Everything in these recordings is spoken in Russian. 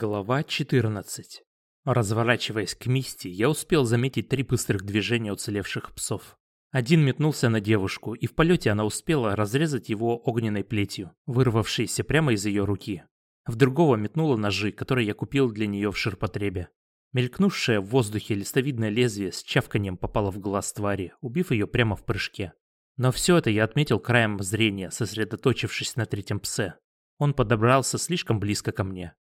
Глава 14. Разворачиваясь к Мисти, я успел заметить три быстрых движения уцелевших псов. Один метнулся на девушку, и в полете она успела разрезать его огненной плетью, вырвавшейся прямо из ее руки. В другого метнула ножи, которые я купил для нее в ширпотребе. Мелькнувшее в воздухе листовидное лезвие с чавканием попало в глаз твари, убив ее прямо в прыжке. Но все это я отметил краем зрения, сосредоточившись на третьем псе. Он подобрался слишком близко ко мне.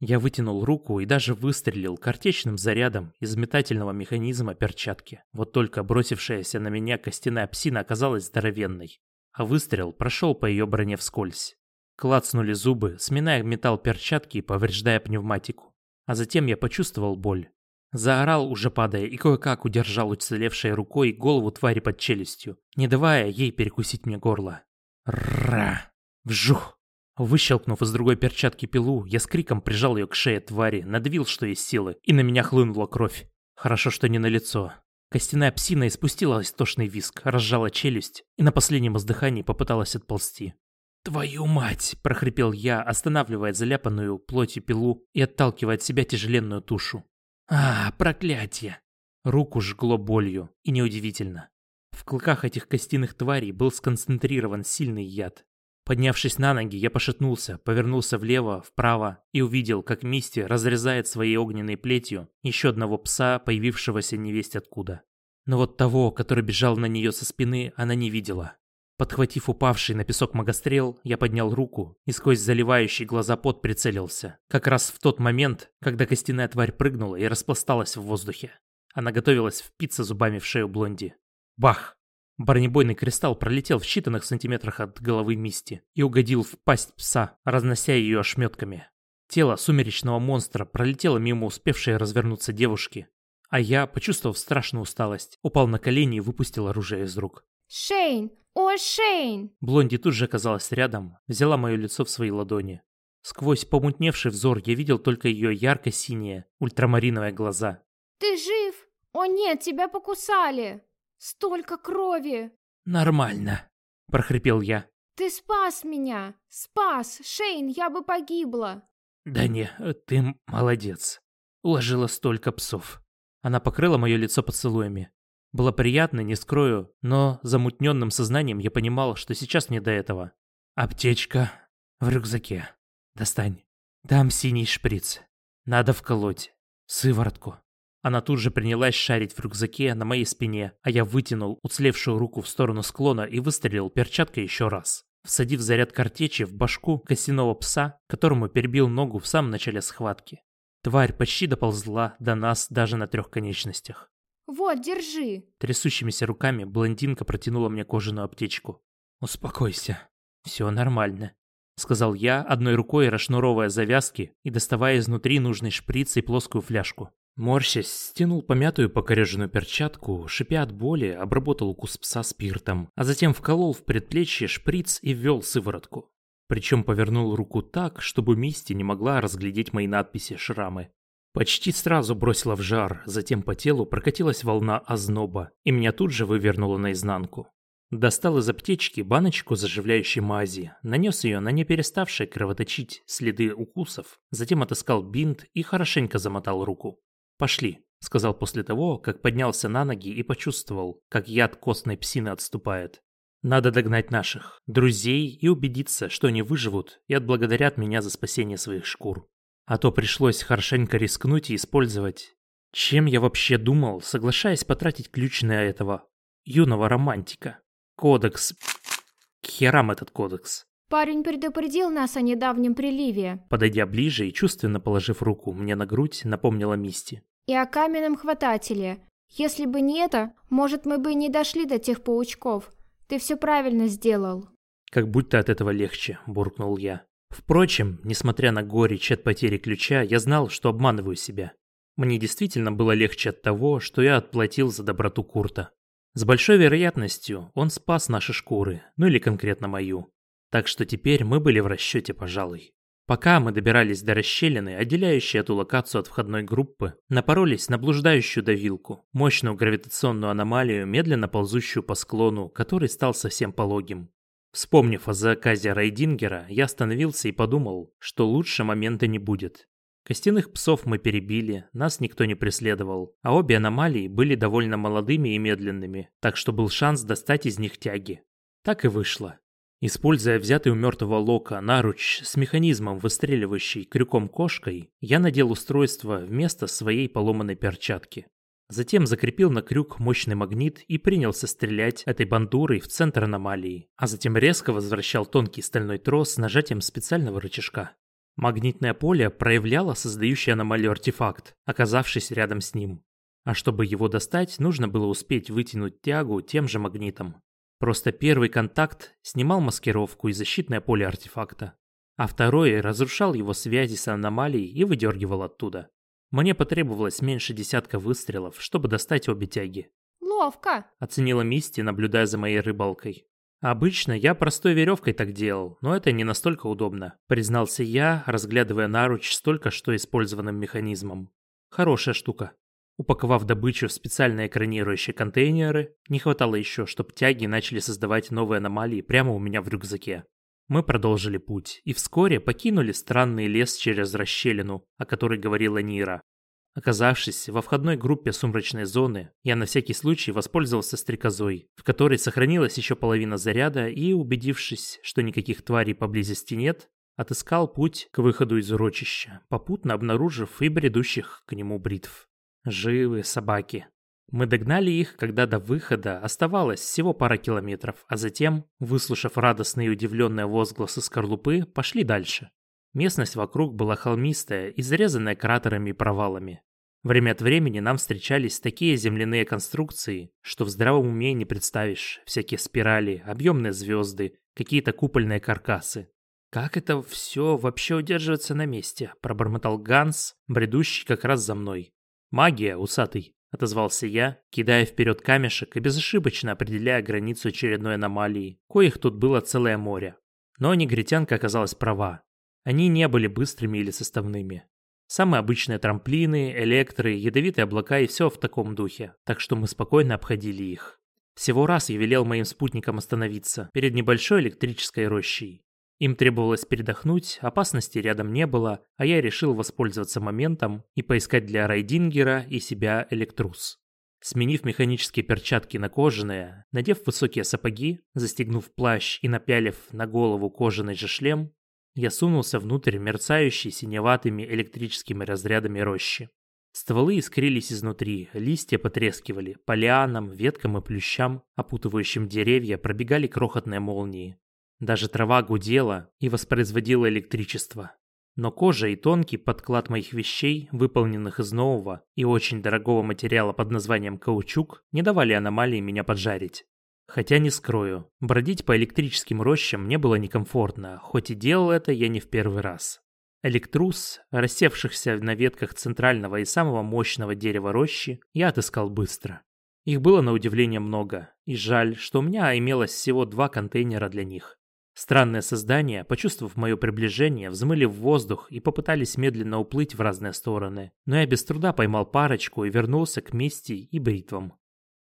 Я вытянул руку и даже выстрелил картечным зарядом из метательного механизма перчатки. Вот только бросившаяся на меня костяная псина оказалась здоровенной, а выстрел прошел по ее броне вскользь. Клацнули зубы, сминая металл перчатки и повреждая пневматику. А затем я почувствовал боль. Заорал, уже падая, и кое-как удержал уцелевшей рукой голову твари под челюстью, не давая ей перекусить мне горло. Ра! Вжух! Выщелкнув из другой перчатки пилу, я с криком прижал ее к шее твари, надавил, что есть силы, и на меня хлынула кровь. Хорошо, что не на лицо. Костяная псина испустила истошный виск, разжала челюсть и на последнем издыхании попыталась отползти. «Твою мать!» – прохрипел я, останавливая заляпанную плотью пилу и отталкивая от себя тяжеленную тушу. «А, проклятие!» Руку жгло болью, и неудивительно. В клыках этих костяных тварей был сконцентрирован сильный яд. Поднявшись на ноги, я пошатнулся, повернулся влево, вправо и увидел, как Мисти разрезает своей огненной плетью еще одного пса, появившегося невесть откуда. Но вот того, который бежал на нее со спины, она не видела. Подхватив упавший на песок магострел, я поднял руку и сквозь заливающий глаза пот прицелился. Как раз в тот момент, когда костяная тварь прыгнула и распласталась в воздухе. Она готовилась впиться зубами в шею Блонди. Бах! Бронебойный кристалл пролетел в считанных сантиметрах от головы Мисти и угодил в пасть пса, разнося ее ошметками. Тело сумеречного монстра пролетело мимо успевшей развернуться девушки, а я, почувствовав страшную усталость, упал на колени и выпустил оружие из рук. «Шейн! О, Шейн!» Блонди тут же оказалась рядом, взяла мое лицо в свои ладони. Сквозь помутневший взор я видел только ее ярко-синие, ультрамариновые глаза. «Ты жив? О нет, тебя покусали!» Столько крови!» «Нормально», — прохрипел я. «Ты спас меня! Спас! Шейн, я бы погибла!» «Да не, ты молодец. Уложила столько псов». Она покрыла мое лицо поцелуями. Было приятно, не скрою, но замутненным сознанием я понимал, что сейчас не до этого. «Аптечка в рюкзаке. Достань. Там синий шприц. Надо вколоть. Сыворотку. Она тут же принялась шарить в рюкзаке на моей спине, а я вытянул уцелевшую руку в сторону склона и выстрелил перчаткой еще раз, всадив заряд картечи в башку костяного пса, которому перебил ногу в самом начале схватки. Тварь почти доползла до нас даже на трех конечностях. «Вот, держи!» Трясущимися руками блондинка протянула мне кожаную аптечку. «Успокойся. Все нормально», — сказал я, одной рукой расшнуровывая завязки и доставая изнутри нужный шприц и плоскую фляжку. Морщась, стянул помятую покореженную перчатку, шипя от боли, обработал укус пса спиртом, а затем вколол в предплечье шприц и ввел сыворотку. Причем повернул руку так, чтобы Мисти не могла разглядеть мои надписи шрамы. Почти сразу бросила в жар, затем по телу прокатилась волна озноба, и меня тут же вывернуло наизнанку. Достал из аптечки баночку заживляющей мази, нанес ее на не переставшие кровоточить следы укусов, затем отыскал бинт и хорошенько замотал руку. «Пошли», — сказал после того, как поднялся на ноги и почувствовал, как яд костной псины отступает. «Надо догнать наших, друзей и убедиться, что они выживут и отблагодарят меня за спасение своих шкур. А то пришлось хорошенько рискнуть и использовать. Чем я вообще думал, соглашаясь потратить ключ на этого юного романтика? Кодекс... К херам этот кодекс. Парень предупредил нас о недавнем приливе. Подойдя ближе и чувственно положив руку мне на грудь, напомнила Мисти и о каменном хватателе. Если бы не это, может, мы бы не дошли до тех паучков. Ты все правильно сделал». «Как будто от этого легче», – буркнул я. Впрочем, несмотря на горечь от потери ключа, я знал, что обманываю себя. Мне действительно было легче от того, что я отплатил за доброту Курта. С большой вероятностью он спас наши шкуры, ну или конкретно мою. Так что теперь мы были в расчете, пожалуй. Пока мы добирались до расщелины, отделяющей эту локацию от входной группы, напоролись на блуждающую давилку, мощную гравитационную аномалию, медленно ползущую по склону, который стал совсем пологим. Вспомнив о заказе Райдингера, я остановился и подумал, что лучше момента не будет. Костяных псов мы перебили, нас никто не преследовал, а обе аномалии были довольно молодыми и медленными, так что был шанс достать из них тяги. Так и вышло. Используя взятый у мертвого Лока наруч с механизмом, выстреливающий крюком кошкой, я надел устройство вместо своей поломанной перчатки. Затем закрепил на крюк мощный магнит и принялся стрелять этой бандурой в центр аномалии, а затем резко возвращал тонкий стальной трос с нажатием специального рычажка. Магнитное поле проявляло создающий аномалию артефакт, оказавшись рядом с ним. А чтобы его достать, нужно было успеть вытянуть тягу тем же магнитом. Просто первый контакт снимал маскировку и защитное поле артефакта, а второй разрушал его связи с аномалией и выдергивал оттуда. Мне потребовалось меньше десятка выстрелов, чтобы достать обе тяги. «Ловко!» – оценила Мисти, наблюдая за моей рыбалкой. «Обычно я простой веревкой так делал, но это не настолько удобно», – признался я, разглядывая наруч с только что использованным механизмом. «Хорошая штука». Упаковав добычу в специальные экранирующие контейнеры, не хватало еще, чтобы тяги начали создавать новые аномалии прямо у меня в рюкзаке. Мы продолжили путь и вскоре покинули странный лес через расщелину, о которой говорила Нира. Оказавшись во входной группе сумрачной зоны, я на всякий случай воспользовался стрекозой, в которой сохранилась еще половина заряда и, убедившись, что никаких тварей поблизости нет, отыскал путь к выходу из урочища, попутно обнаружив и бредущих к нему бритв. Живы собаки. Мы догнали их, когда до выхода оставалось всего пара километров, а затем, выслушав радостные и удивленные возгласы скорлупы, пошли дальше. Местность вокруг была холмистая, изрезанная кратерами и провалами. Время от времени нам встречались такие земляные конструкции, что в здравом уме не представишь. Всякие спирали, объемные звезды, какие-то купольные каркасы. «Как это все вообще удерживается на месте?» – пробормотал Ганс, бредущий как раз за мной. «Магия, усатый», — отозвался я, кидая вперед камешек и безошибочно определяя границу очередной аномалии, коих тут было целое море. Но негритянка оказалась права. Они не были быстрыми или составными. Самые обычные трамплины, электры, ядовитые облака и все в таком духе, так что мы спокойно обходили их. Всего раз я велел моим спутникам остановиться перед небольшой электрической рощей. Им требовалось передохнуть, опасности рядом не было, а я решил воспользоваться моментом и поискать для Райдингера и себя электрус. Сменив механические перчатки на кожаные, надев высокие сапоги, застегнув плащ и напялив на голову кожаный же шлем, я сунулся внутрь мерцающей синеватыми электрическими разрядами рощи. Стволы искрились изнутри, листья потрескивали, по лианам, веткам и плющам, опутывающим деревья, пробегали крохотные молнии. Даже трава гудела и воспроизводила электричество. Но кожа и тонкий подклад моих вещей, выполненных из нового и очень дорогого материала под названием каучук, не давали аномалии меня поджарить. Хотя не скрою, бродить по электрическим рощам мне было некомфортно, хоть и делал это я не в первый раз. Электрус, рассевшихся на ветках центрального и самого мощного дерева рощи, я отыскал быстро. Их было на удивление много, и жаль, что у меня имелось всего два контейнера для них. Странные создания, почувствовав мое приближение, взмыли в воздух и попытались медленно уплыть в разные стороны, но я без труда поймал парочку и вернулся к мести и бритвам.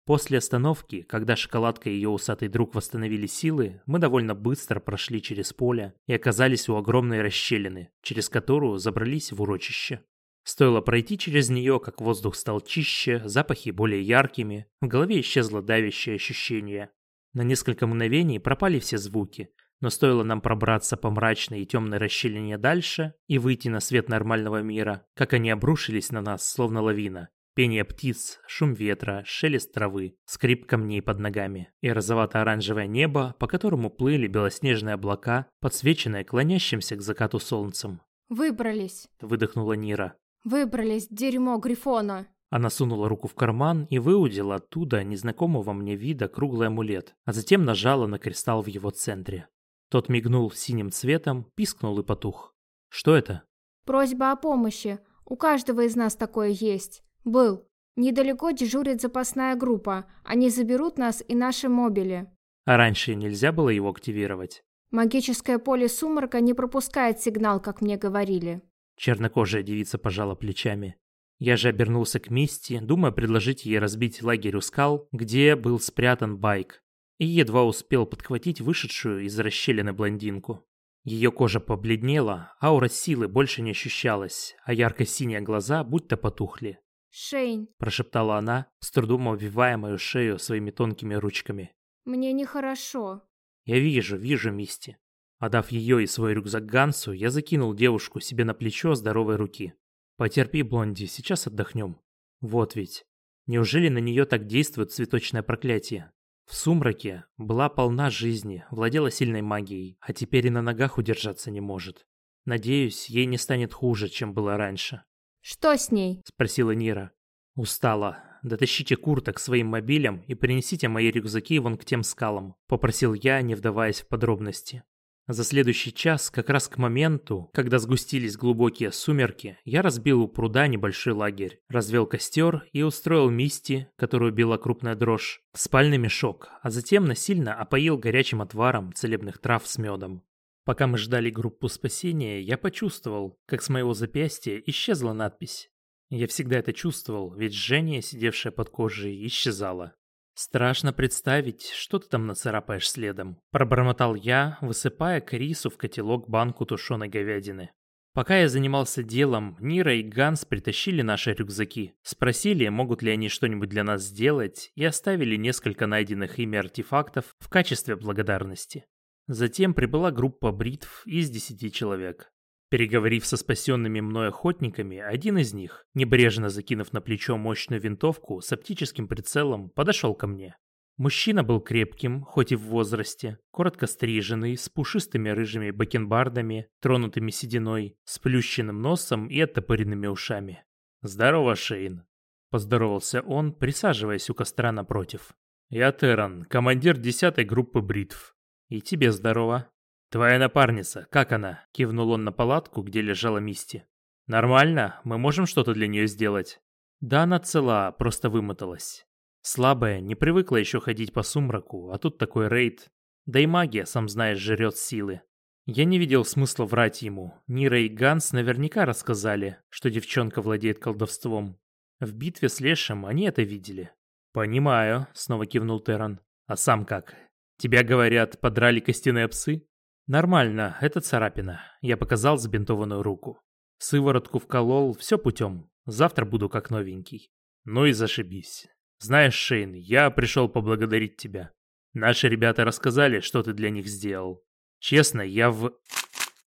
После остановки, когда шоколадка и ее усатый друг восстановили силы, мы довольно быстро прошли через поле и оказались у огромной расщелины, через которую забрались в урочище. Стоило пройти через нее, как воздух стал чище, запахи более яркими, в голове исчезло давящее ощущение. На несколько мгновений пропали все звуки, но стоило нам пробраться по мрачной и темной расщелине дальше и выйти на свет нормального мира, как они обрушились на нас, словно лавина. Пение птиц, шум ветра, шелест травы, скрип камней под ногами и розовато-оранжевое небо, по которому плыли белоснежные облака, подсвеченные клонящимся к закату солнцем. «Выбрались», — выдохнула Нира. «Выбрались, дерьмо Грифона!» Она сунула руку в карман и выудила оттуда незнакомого мне вида круглый амулет, а затем нажала на кристалл в его центре. Тот мигнул синим цветом, пискнул и потух. Что это? Просьба о помощи. У каждого из нас такое есть. Был. Недалеко дежурит запасная группа. Они заберут нас и наши мобили. А раньше нельзя было его активировать? Магическое поле сумрака не пропускает сигнал, как мне говорили. Чернокожая девица пожала плечами. Я же обернулся к Мисти, думая предложить ей разбить лагерь у скал, где был спрятан байк и едва успел подхватить вышедшую из расщелины блондинку. Ее кожа побледнела, аура силы больше не ощущалась, а ярко-синие глаза будто потухли. «Шейн», – прошептала она, с трудом обвивая мою шею своими тонкими ручками. «Мне нехорошо». «Я вижу, вижу, Мисти». Отдав ее и свой рюкзак Гансу, я закинул девушку себе на плечо здоровой руки. «Потерпи, Блонди, сейчас отдохнем». Вот ведь. Неужели на нее так действует цветочное проклятие? В сумраке была полна жизни, владела сильной магией, а теперь и на ногах удержаться не может. Надеюсь, ей не станет хуже, чем было раньше. «Что с ней?» – спросила Нира. «Устала. Дотащите Курта к своим мобилям и принесите мои рюкзаки вон к тем скалам», – попросил я, не вдаваясь в подробности. За следующий час, как раз к моменту, когда сгустились глубокие сумерки, я разбил у пруда небольшой лагерь, развел костер и устроил Мисти, которую била крупная дрожь, в спальный мешок, а затем насильно опоил горячим отваром целебных трав с медом. Пока мы ждали группу спасения, я почувствовал, как с моего запястья исчезла надпись. Я всегда это чувствовал, ведь жжение, сидевшее под кожей, исчезало. «Страшно представить, что ты там нацарапаешь следом», – пробормотал я, высыпая к рису в котелок банку тушеной говядины. Пока я занимался делом, Нира и Ганс притащили наши рюкзаки, спросили, могут ли они что-нибудь для нас сделать, и оставили несколько найденных ими артефактов в качестве благодарности. Затем прибыла группа бритв из десяти человек. Переговорив со спасенными мной охотниками, один из них, небрежно закинув на плечо мощную винтовку с оптическим прицелом, подошел ко мне. Мужчина был крепким, хоть и в возрасте, коротко стриженный, с пушистыми рыжими бакенбардами, тронутыми сединой, с плющенным носом и оттопыренными ушами. «Здорово, Шейн!» – поздоровался он, присаживаясь у костра напротив. «Я Терран, командир десятой группы бритв. И тебе здорово!» «Твоя напарница, как она?» – кивнул он на палатку, где лежала Мисти. «Нормально? Мы можем что-то для нее сделать?» «Да она цела, просто вымоталась. Слабая, не привыкла еще ходить по сумраку, а тут такой рейд. Да и магия, сам знаешь, жрет силы. Я не видел смысла врать ему. Нира и Ганс наверняка рассказали, что девчонка владеет колдовством. В битве с Лешем они это видели. «Понимаю», — снова кивнул Терран. «А сам как? Тебя, говорят, подрали костяные псы?» «Нормально, это царапина». Я показал забинтованную руку. Сыворотку вколол, все путем. Завтра буду как новенький. Ну и зашибись. Знаешь, Шейн, я пришел поблагодарить тебя. Наши ребята рассказали, что ты для них сделал. Честно, я в...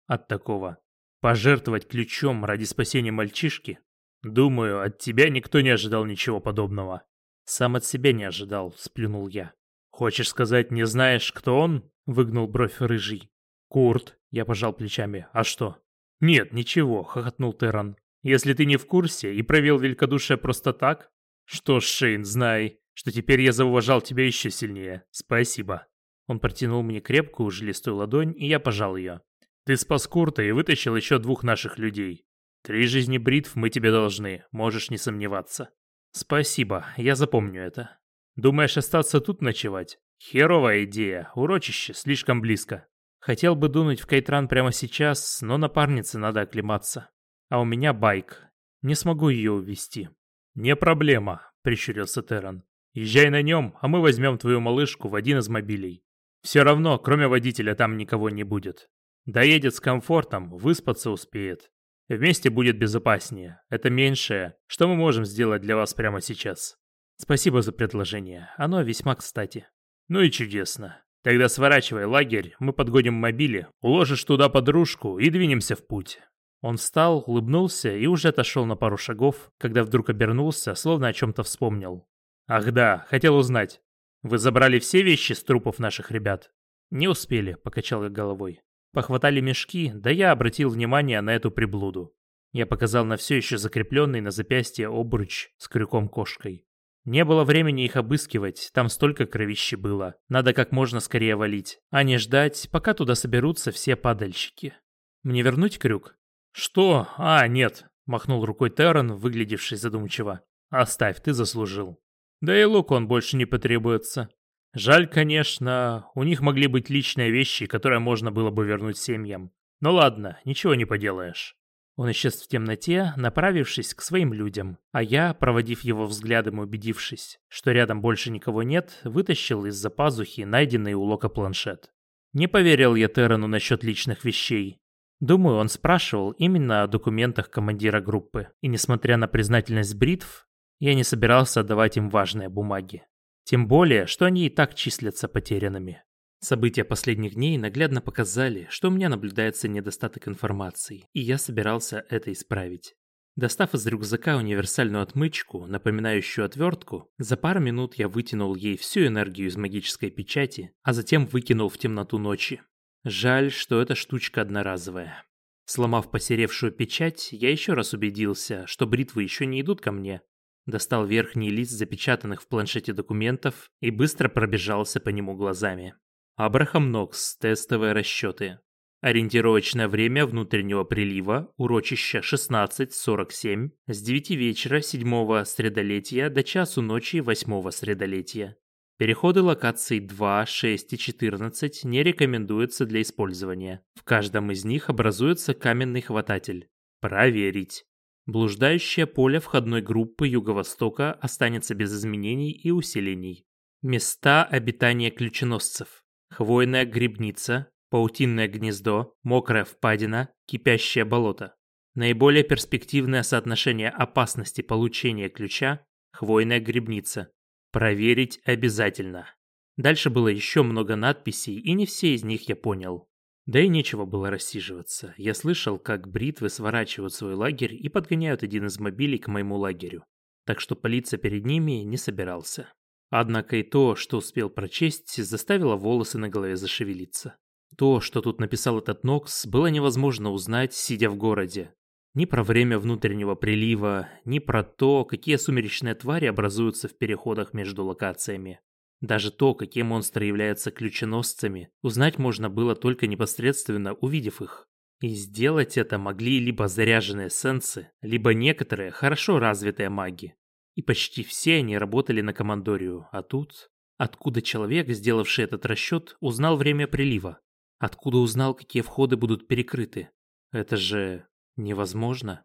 От такого. Пожертвовать ключом ради спасения мальчишки? Думаю, от тебя никто не ожидал ничего подобного. Сам от себя не ожидал, сплюнул я. Хочешь сказать, не знаешь, кто он? Выгнул бровь рыжий. «Курт», — я пожал плечами, — «а что?» «Нет, ничего», — хохотнул Терран. «Если ты не в курсе и провел великодушие просто так...» «Что ж, Шейн, знай, что теперь я зауважал тебя еще сильнее. Спасибо». Он протянул мне крепкую жилистую ладонь, и я пожал ее. «Ты спас Курта и вытащил еще двух наших людей. Три жизни бритв мы тебе должны, можешь не сомневаться». «Спасибо, я запомню это. Думаешь остаться тут ночевать? Херовая идея, урочище слишком близко. Хотел бы дунуть в Кейтран прямо сейчас, но напарнице надо оклематься. А у меня байк. Не смогу ее увести. «Не проблема», — прищурился Терран. «Езжай на нем, а мы возьмем твою малышку в один из мобилей. Все равно, кроме водителя, там никого не будет. Доедет с комфортом, выспаться успеет. Вместе будет безопаснее. Это меньшее, что мы можем сделать для вас прямо сейчас. Спасибо за предложение. Оно весьма кстати. Ну и чудесно. Тогда сворачивай лагерь, мы подгоним мобили, уложишь туда подружку и двинемся в путь». Он встал, улыбнулся и уже отошел на пару шагов, когда вдруг обернулся, словно о чем-то вспомнил. «Ах да, хотел узнать. Вы забрали все вещи с трупов наших ребят?» «Не успели», — покачал я головой. Похватали мешки, да я обратил внимание на эту приблуду. Я показал на все еще закрепленный на запястье обруч с крюком-кошкой. Не было времени их обыскивать, там столько кровищи было. Надо как можно скорее валить, а не ждать, пока туда соберутся все падальщики. Мне вернуть крюк? Что? А, нет, махнул рукой Террен, выглядевший задумчиво. Оставь, ты заслужил. Да и лук он больше не потребуется. Жаль, конечно, у них могли быть личные вещи, которые можно было бы вернуть семьям. Но ладно, ничего не поделаешь. Он исчез в темноте, направившись к своим людям, а я, проводив его взглядом и убедившись, что рядом больше никого нет, вытащил из-за пазухи найденный у Лока планшет. Не поверил я Террану насчет личных вещей. Думаю, он спрашивал именно о документах командира группы, и несмотря на признательность бритв, я не собирался отдавать им важные бумаги. Тем более, что они и так числятся потерянными. События последних дней наглядно показали, что у меня наблюдается недостаток информации, и я собирался это исправить. Достав из рюкзака универсальную отмычку, напоминающую отвертку, за пару минут я вытянул ей всю энергию из магической печати, а затем выкинул в темноту ночи. Жаль, что эта штучка одноразовая. Сломав посеревшую печать, я еще раз убедился, что бритвы еще не идут ко мне. Достал верхний лист запечатанных в планшете документов и быстро пробежался по нему глазами. Абрахам Нокс. Тестовые расчеты. Ориентировочное время внутреннего прилива, урочище 16.47, с 9 вечера 7 средолетия до часу ночи 8 средолетия. Переходы локаций 2, 6 и 14 не рекомендуются для использования. В каждом из них образуется каменный хвататель. Проверить. Блуждающее поле входной группы Юго-Востока останется без изменений и усилений. Места обитания ключеносцев. Хвойная грибница, паутинное гнездо, мокрая впадина, кипящее болото. Наиболее перспективное соотношение опасности получения ключа – хвойная грибница. Проверить обязательно. Дальше было еще много надписей, и не все из них я понял. Да и нечего было рассиживаться. Я слышал, как бритвы сворачивают свой лагерь и подгоняют один из мобилей к моему лагерю. Так что палиться перед ними не собирался. Однако и то, что успел прочесть, заставило волосы на голове зашевелиться. То, что тут написал этот Нокс, было невозможно узнать, сидя в городе. Ни про время внутреннего прилива, ни про то, какие сумеречные твари образуются в переходах между локациями. Даже то, какие монстры являются ключеносцами, узнать можно было только непосредственно увидев их. И сделать это могли либо заряженные сенсы, либо некоторые хорошо развитые маги. И почти все они работали на командорию, а тут... Откуда человек, сделавший этот расчет, узнал время прилива? Откуда узнал, какие входы будут перекрыты? Это же невозможно.